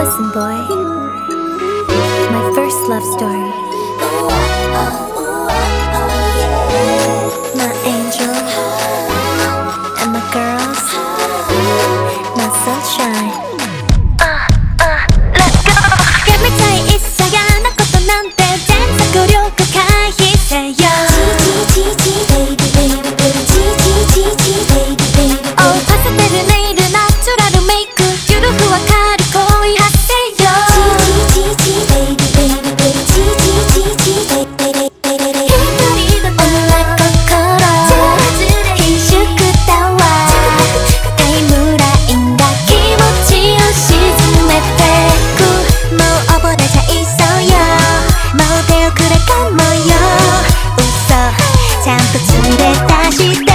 Listen, boy. My first love story. beat.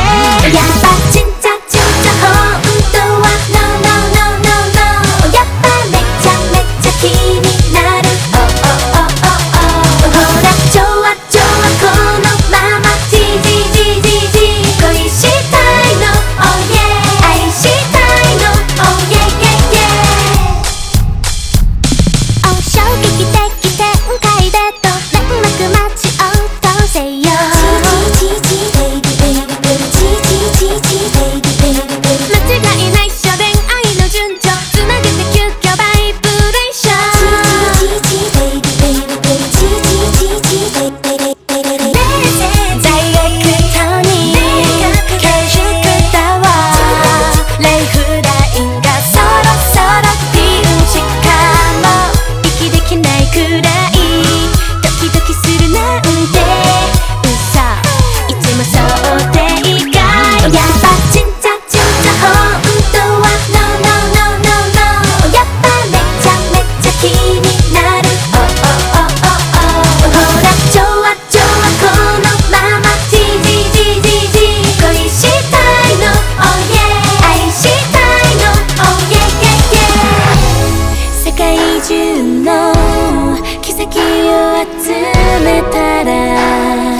の奇跡を集めたら